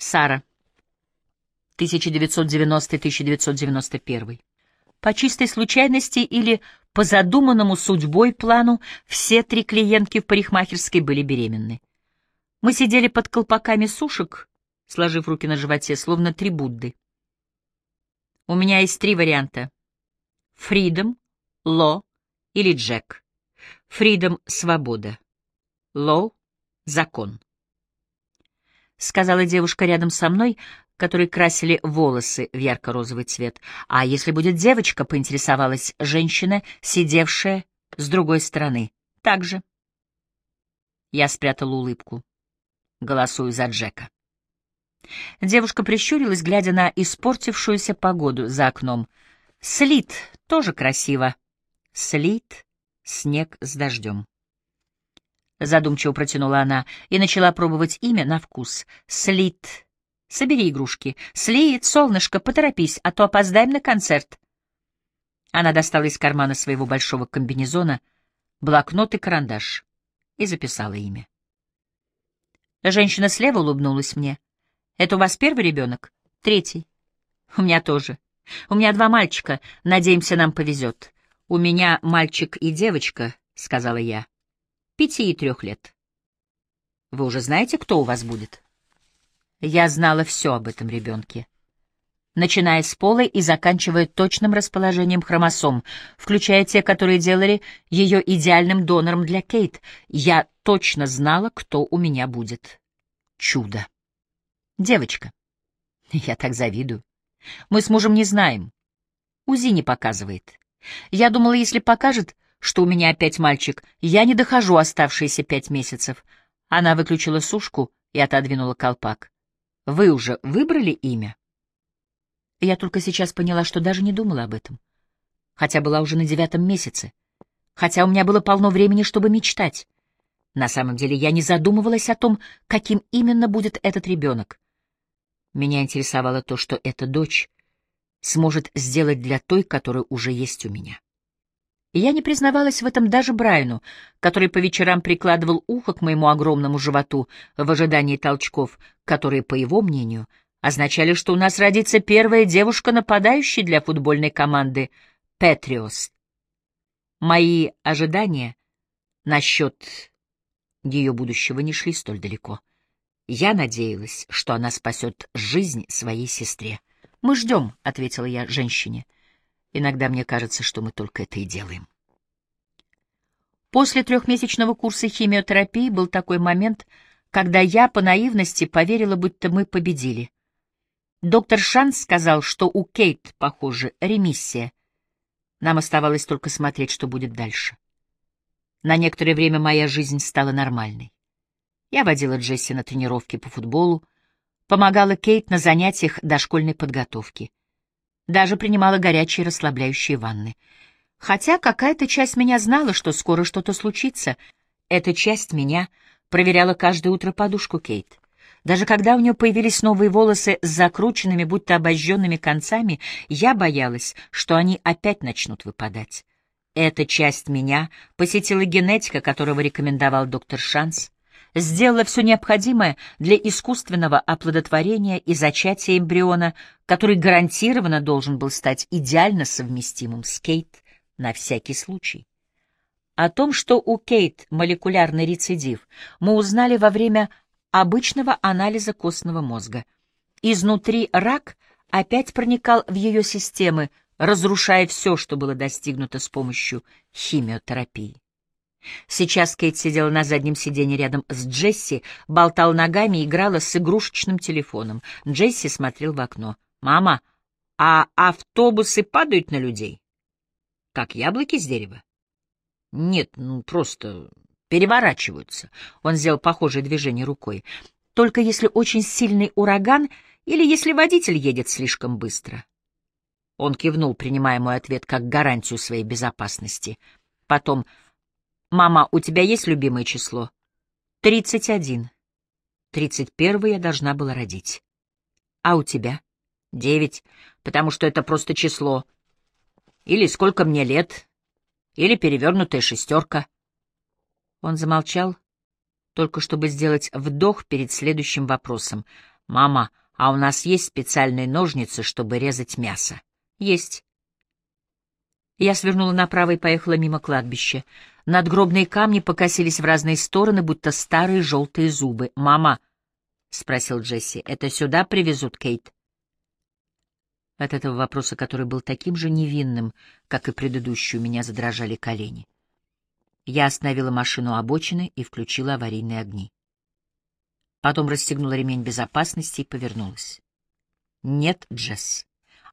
Сара. 1990-1991. По чистой случайности или по задуманному судьбой плану все три клиентки в парикмахерской были беременны. Мы сидели под колпаками сушек, сложив руки на животе, словно три Будды. У меня есть три варианта. Фридом, Ло или Джек. Фридом — свобода. Ло — закон. Сказала девушка рядом со мной, которые красили волосы в ярко-розовый цвет. А если будет девочка, поинтересовалась женщина, сидевшая с другой стороны. Так же. Я спрятала улыбку. Голосую за Джека. Девушка прищурилась, глядя на испортившуюся погоду за окном. Слит тоже красиво. Слит, снег с дождем. Задумчиво протянула она и начала пробовать имя на вкус. Слит Собери игрушки. Слеет, солнышко, поторопись, а то опоздаем на концерт. Она достала из кармана своего большого комбинезона блокнот и карандаш и записала имя. Женщина слева улыбнулась мне. «Это у вас первый ребенок?» «Третий». «У меня тоже. У меня два мальчика. Надеемся, нам повезет». «У меня мальчик и девочка», — сказала я. «Пяти и трех лет». «Вы уже знаете, кто у вас будет?» Я знала все об этом ребенке. Начиная с пола и заканчивая точным расположением хромосом, включая те, которые делали ее идеальным донором для Кейт, я точно знала, кто у меня будет. Чудо. Девочка. Я так завидую. Мы с мужем не знаем. УЗИ не показывает. Я думала, если покажет, что у меня опять мальчик, я не дохожу оставшиеся пять месяцев. Она выключила сушку и отодвинула колпак. Вы уже выбрали имя? Я только сейчас поняла, что даже не думала об этом. Хотя была уже на девятом месяце. Хотя у меня было полно времени, чтобы мечтать. На самом деле я не задумывалась о том, каким именно будет этот ребенок. Меня интересовало то, что эта дочь сможет сделать для той, которая уже есть у меня. Я не признавалась в этом даже Брайну, который по вечерам прикладывал ухо к моему огромному животу в ожидании толчков, которые, по его мнению, означали, что у нас родится первая девушка-нападающая для футбольной команды «Петриос». Мои ожидания насчет ее будущего не шли столь далеко. Я надеялась, что она спасет жизнь своей сестре. «Мы ждем», — ответила я женщине. — Иногда мне кажется, что мы только это и делаем. После трехмесячного курса химиотерапии был такой момент, когда я по наивности поверила, будто мы победили. Доктор Шанс сказал, что у Кейт, похоже, ремиссия. Нам оставалось только смотреть, что будет дальше. На некоторое время моя жизнь стала нормальной. Я водила Джесси на тренировки по футболу, помогала Кейт на занятиях дошкольной подготовки. Даже принимала горячие расслабляющие ванны. Хотя какая-то часть меня знала, что скоро что-то случится. Эта часть меня проверяла каждое утро подушку Кейт. Даже когда у нее появились новые волосы с закрученными, будто обожженными концами, я боялась, что они опять начнут выпадать. Эта часть меня посетила генетика, которого рекомендовал доктор Шанс сделала все необходимое для искусственного оплодотворения и зачатия эмбриона, который гарантированно должен был стать идеально совместимым с Кейт на всякий случай. О том, что у Кейт молекулярный рецидив, мы узнали во время обычного анализа костного мозга. Изнутри рак опять проникал в ее системы, разрушая все, что было достигнуто с помощью химиотерапии. Сейчас Кейт сидела на заднем сиденье рядом с Джесси, болтал ногами и играла с игрушечным телефоном. Джесси смотрел в окно. «Мама, а автобусы падают на людей? Как яблоки с дерева?» «Нет, ну просто переворачиваются». Он сделал похожее движение рукой. «Только если очень сильный ураган или если водитель едет слишком быстро». Он кивнул, принимая мой ответ как гарантию своей безопасности. Потом «Мама, у тебя есть любимое число?» «Тридцать один. Тридцать первый я должна была родить. А у тебя?» «Девять, потому что это просто число. Или сколько мне лет, или перевернутая шестерка». Он замолчал, только чтобы сделать вдох перед следующим вопросом. «Мама, а у нас есть специальные ножницы, чтобы резать мясо?» «Есть». Я свернула направо и поехала мимо кладбища. Надгробные камни покосились в разные стороны, будто старые желтые зубы. «Мама», — спросил Джесси, — «это сюда привезут Кейт?» От этого вопроса, который был таким же невинным, как и предыдущий, у меня задрожали колени. Я остановила машину обочины и включила аварийные огни. Потом расстегнула ремень безопасности и повернулась. «Нет, Джесс,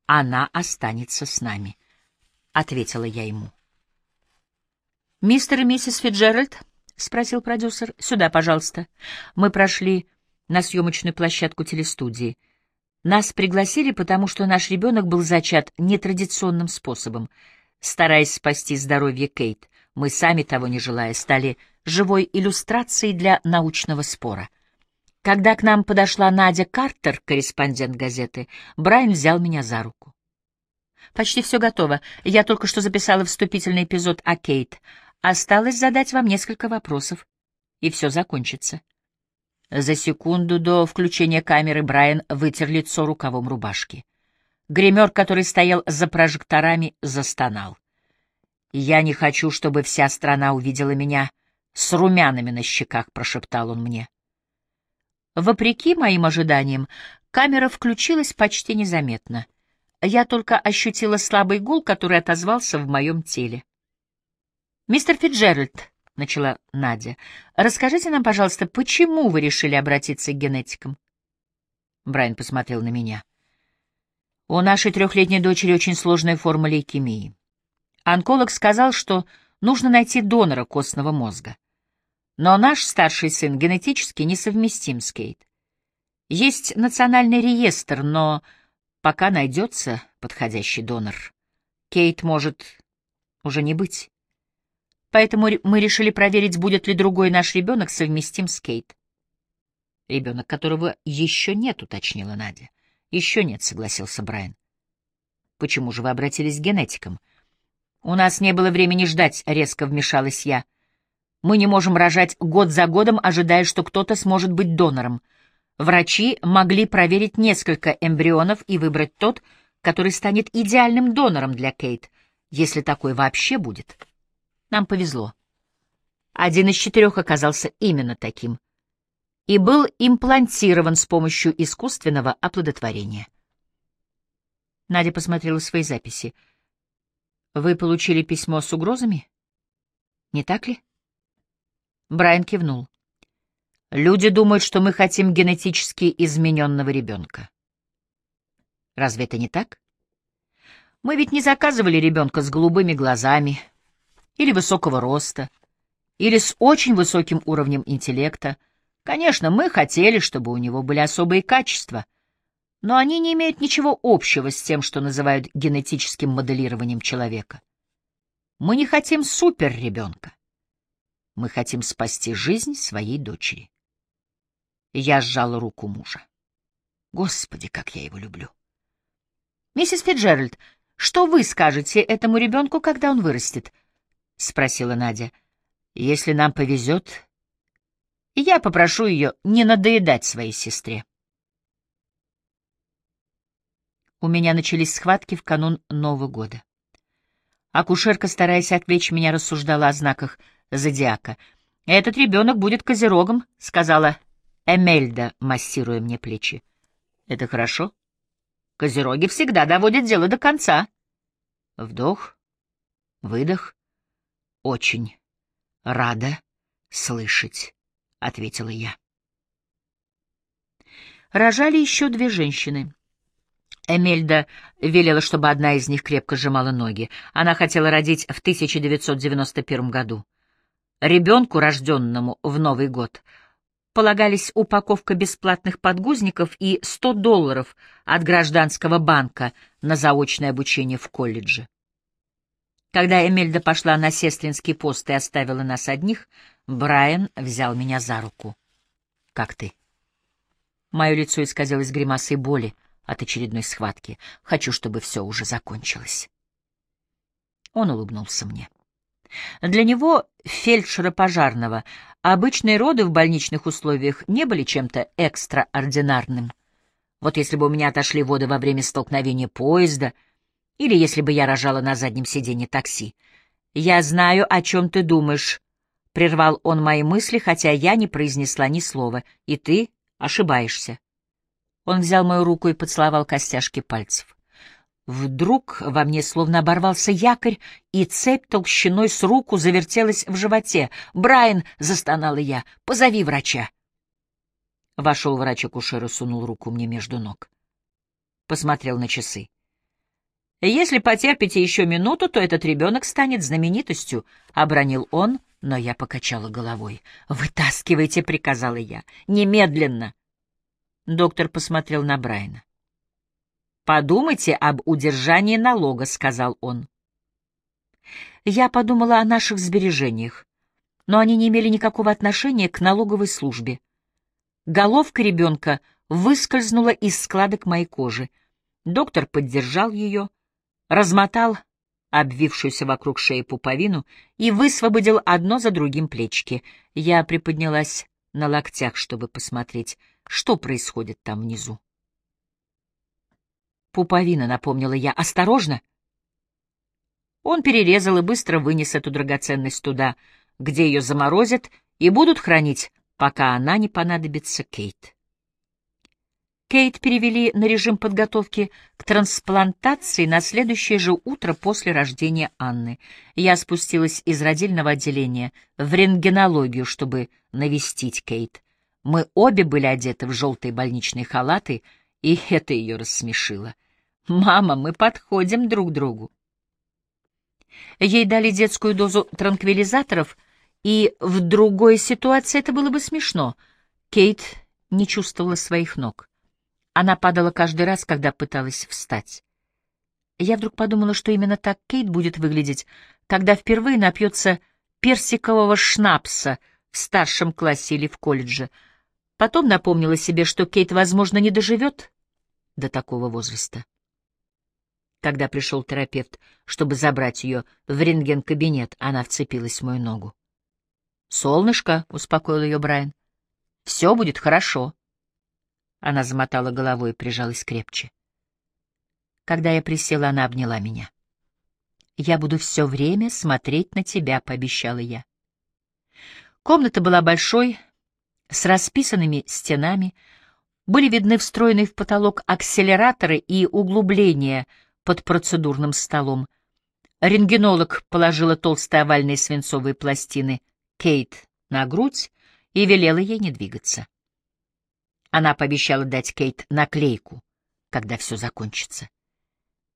она останется с нами», — ответила я ему. «Мистер и миссис Фиджеральд?» — спросил продюсер. «Сюда, пожалуйста». Мы прошли на съемочную площадку телестудии. Нас пригласили, потому что наш ребенок был зачат нетрадиционным способом. Стараясь спасти здоровье Кейт, мы сами того не желая стали живой иллюстрацией для научного спора. Когда к нам подошла Надя Картер, корреспондент газеты, Брайан взял меня за руку. «Почти все готово. Я только что записала вступительный эпизод о Кейт. Осталось задать вам несколько вопросов, и все закончится». За секунду до включения камеры Брайан вытер лицо рукавом рубашки. Гример, который стоял за прожекторами, застонал. «Я не хочу, чтобы вся страна увидела меня с румянами на щеках», — прошептал он мне. Вопреки моим ожиданиям, камера включилась почти незаметно. Я только ощутила слабый гул, который отозвался в моем теле. «Мистер Фиджеральд», — начала Надя, — «расскажите нам, пожалуйста, почему вы решили обратиться к генетикам?» Брайан посмотрел на меня. «У нашей трехлетней дочери очень сложная форма лейкемии. Онколог сказал, что нужно найти донора костного мозга. Но наш старший сын генетически несовместим с Кейт. Есть национальный реестр, но пока найдется подходящий донор, Кейт может уже не быть. Поэтому мы решили проверить, будет ли другой наш ребенок совместим с Кейт. Ребенок, которого еще нет, уточнила Надя. Еще нет, согласился Брайан. Почему же вы обратились к генетикам? У нас не было времени ждать, резко вмешалась я. Мы не можем рожать год за годом, ожидая, что кто-то сможет быть донором. Врачи могли проверить несколько эмбрионов и выбрать тот, который станет идеальным донором для Кейт, если такой вообще будет. Нам повезло. Один из четырех оказался именно таким и был имплантирован с помощью искусственного оплодотворения. Надя посмотрела свои записи. «Вы получили письмо с угрозами? Не так ли?» Брайан кивнул. «Люди думают, что мы хотим генетически измененного ребенка. Разве это не так? Мы ведь не заказывали ребенка с голубыми глазами, или высокого роста, или с очень высоким уровнем интеллекта. Конечно, мы хотели, чтобы у него были особые качества, но они не имеют ничего общего с тем, что называют генетическим моделированием человека. Мы не хотим суперребенка. Мы хотим спасти жизнь своей дочери. Я сжала руку мужа. Господи, как я его люблю. Миссис Фиджеральд, что вы скажете этому ребенку, когда он вырастет? —— спросила Надя. «Если нам повезет, я попрошу ее не надоедать своей сестре». У меня начались схватки в канун Нового года. Акушерка, стараясь отвлечь меня, рассуждала о знаках зодиака. «Этот ребенок будет козерогом», — сказала Эмельда, массируя мне плечи. «Это хорошо. Козероги всегда доводят дело до конца». Вдох, выдох. «Очень рада слышать», — ответила я. Рожали еще две женщины. Эмельда велела, чтобы одна из них крепко сжимала ноги. Она хотела родить в 1991 году. Ребенку, рожденному в Новый год, полагались упаковка бесплатных подгузников и 100 долларов от гражданского банка на заочное обучение в колледже. Когда Эмельда пошла на сестринский пост и оставила нас одних, Брайан взял меня за руку. «Как ты?» Мое лицо исказилось гримасой боли от очередной схватки. Хочу, чтобы все уже закончилось. Он улыбнулся мне. Для него, фельдшера пожарного, обычные роды в больничных условиях не были чем-то экстраординарным — Вот если бы у меня отошли воды во время столкновения поезда, или если бы я рожала на заднем сиденье такси. «Я знаю, о чем ты думаешь», — прервал он мои мысли, хотя я не произнесла ни слова, — «и ты ошибаешься». Он взял мою руку и поцеловал костяшки пальцев. Вдруг во мне словно оборвался якорь, и цепь толщиной с руку завертелась в животе. «Брайан!» — застонала я. «Позови врача!» Вошел врач-акушер и сунул руку мне между ног. Посмотрел на часы. «Если потерпите еще минуту, то этот ребенок станет знаменитостью», — обронил он, но я покачала головой. «Вытаскивайте», — приказала я, — «немедленно». Доктор посмотрел на Брайана. «Подумайте об удержании налога», — сказал он. Я подумала о наших сбережениях, но они не имели никакого отношения к налоговой службе. Головка ребенка выскользнула из складок моей кожи. Доктор поддержал ее, размотал обвившуюся вокруг шеи пуповину и высвободил одно за другим плечики. Я приподнялась на локтях, чтобы посмотреть, что происходит там внизу. Пуповина, напомнила я. Осторожно! Он перерезал и быстро вынес эту драгоценность туда, где ее заморозят и будут хранить, пока она не понадобится Кейт. Кейт перевели на режим подготовки к трансплантации на следующее же утро после рождения Анны. Я спустилась из родильного отделения в рентгенологию, чтобы навестить Кейт. Мы обе были одеты в желтые больничные халаты, и это ее рассмешило. «Мама, мы подходим друг другу». Ей дали детскую дозу транквилизаторов, и в другой ситуации это было бы смешно. Кейт не чувствовала своих ног. Она падала каждый раз, когда пыталась встать. Я вдруг подумала, что именно так Кейт будет выглядеть, когда впервые напьется персикового шнапса в старшем классе или в колледже. Потом напомнила себе, что Кейт, возможно, не доживет до такого возраста. Когда пришел терапевт, чтобы забрать ее в рентген-кабинет, она вцепилась в мою ногу. «Солнышко», — успокоил ее Брайан, — «все будет хорошо». Она замотала головой и прижалась крепче. Когда я присела, она обняла меня. «Я буду все время смотреть на тебя», — пообещала я. Комната была большой, с расписанными стенами, были видны встроенные в потолок акселераторы и углубления — под процедурным столом. Рентгенолог положила толстые овальные свинцовые пластины Кейт на грудь и велела ей не двигаться. Она пообещала дать Кейт наклейку, когда все закончится.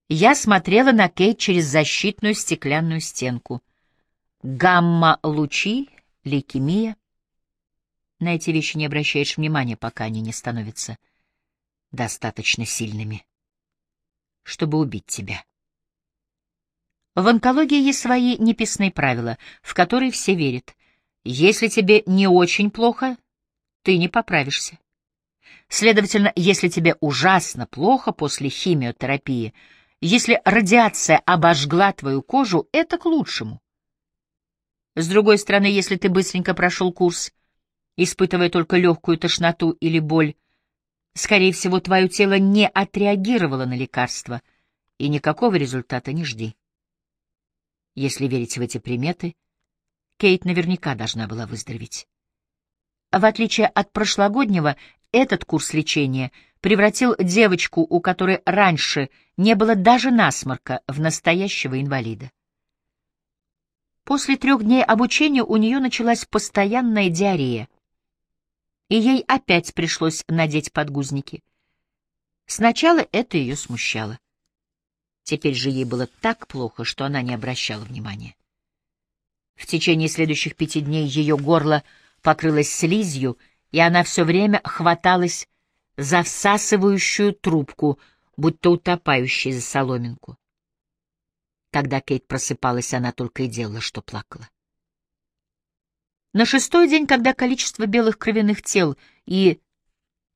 Я смотрела на Кейт через защитную стеклянную стенку. Гамма-лучи, лейкемия. На эти вещи не обращаешь внимания, пока они не становятся достаточно сильными чтобы убить тебя. В онкологии есть свои неписные правила, в которые все верят. Если тебе не очень плохо, ты не поправишься. Следовательно, если тебе ужасно плохо после химиотерапии, если радиация обожгла твою кожу, это к лучшему. С другой стороны, если ты быстренько прошел курс, испытывая только легкую тошноту или боль, Скорее всего, твое тело не отреагировало на лекарство, и никакого результата не жди. Если верить в эти приметы, Кейт наверняка должна была выздороветь. В отличие от прошлогоднего, этот курс лечения превратил девочку, у которой раньше не было даже насморка, в настоящего инвалида. После трех дней обучения у нее началась постоянная диарея и ей опять пришлось надеть подгузники. Сначала это ее смущало. Теперь же ей было так плохо, что она не обращала внимания. В течение следующих пяти дней ее горло покрылось слизью, и она все время хваталась за всасывающую трубку, будто утопающая за соломинку. Когда Кейт просыпалась, она только и делала, что плакала. На шестой день, когда количество белых кровяных тел и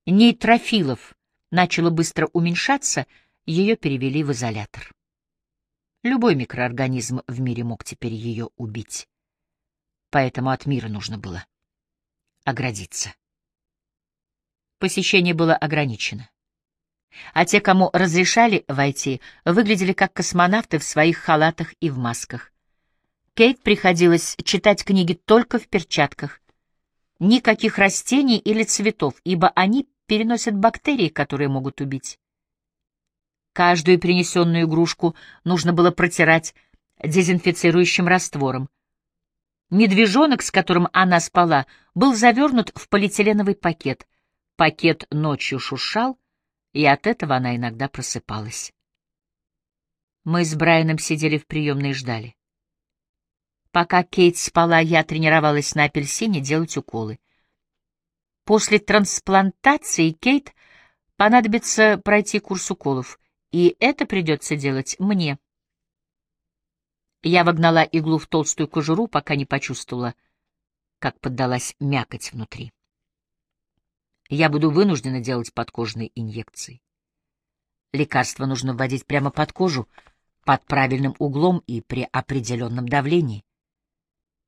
нейтрофилов начало быстро уменьшаться, ее перевели в изолятор. Любой микроорганизм в мире мог теперь ее убить. Поэтому от мира нужно было оградиться. Посещение было ограничено. а те, кому разрешали войти, выглядели как космонавты в своих халатах и в масках. Кейт приходилось читать книги только в перчатках. Никаких растений или цветов, ибо они переносят бактерии, которые могут убить. Каждую принесенную игрушку нужно было протирать дезинфицирующим раствором. Медвежонок, с которым она спала, был завернут в полиэтиленовый пакет. Пакет ночью шуршал, и от этого она иногда просыпалась. Мы с Брайаном сидели в приемной и ждали. Пока Кейт спала, я тренировалась на апельсине делать уколы. После трансплантации Кейт понадобится пройти курс уколов, и это придется делать мне. Я вогнала иглу в толстую кожуру, пока не почувствовала, как поддалась мякоть внутри я буду вынуждена делать подкожные инъекции. Лекарство нужно вводить прямо под кожу, под правильным углом и при определенном давлении.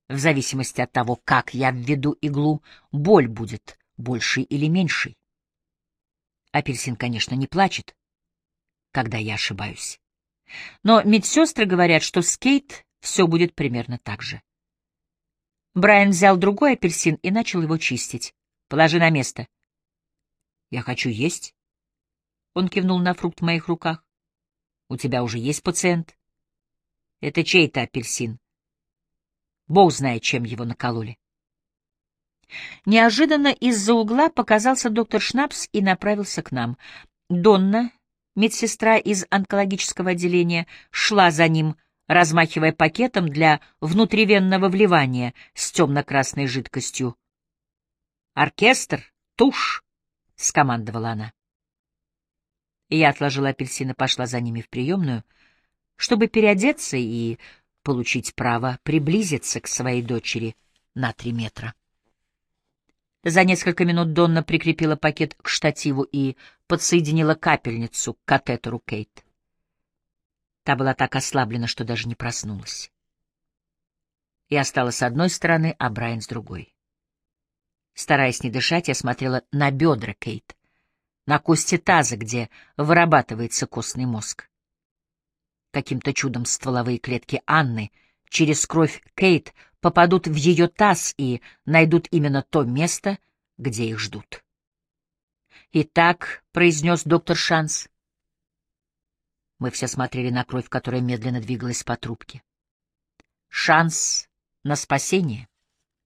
В зависимости от того, как я введу иглу, боль будет большей или меньшей. Апельсин, конечно, не плачет, когда я ошибаюсь. Но медсестры говорят, что с Кейт все будет примерно так же. Брайан взял другой апельсин и начал его чистить. «Положи на место», я хочу есть. Он кивнул на фрукт в моих руках. У тебя уже есть пациент? Это чей-то апельсин. Бог знает, чем его накололи. Неожиданно из-за угла показался доктор Шнапс и направился к нам. Донна, медсестра из онкологического отделения, шла за ним, размахивая пакетом для внутривенного вливания с темно-красной жидкостью. «Оркестр! Тушь!» — скомандовала она. Я отложила апельсин и пошла за ними в приемную, чтобы переодеться и получить право приблизиться к своей дочери на три метра. За несколько минут Донна прикрепила пакет к штативу и подсоединила капельницу к катетеру Кейт. Та была так ослаблена, что даже не проснулась. Я стала с одной стороны, а Брайан с другой. Стараясь не дышать, я смотрела на бедра Кейт, на кости таза, где вырабатывается костный мозг. Каким-то чудом стволовые клетки Анны через кровь Кейт попадут в ее таз и найдут именно то место, где их ждут. «Итак», — произнес доктор Шанс. Мы все смотрели на кровь, которая медленно двигалась по трубке. «Шанс на спасение».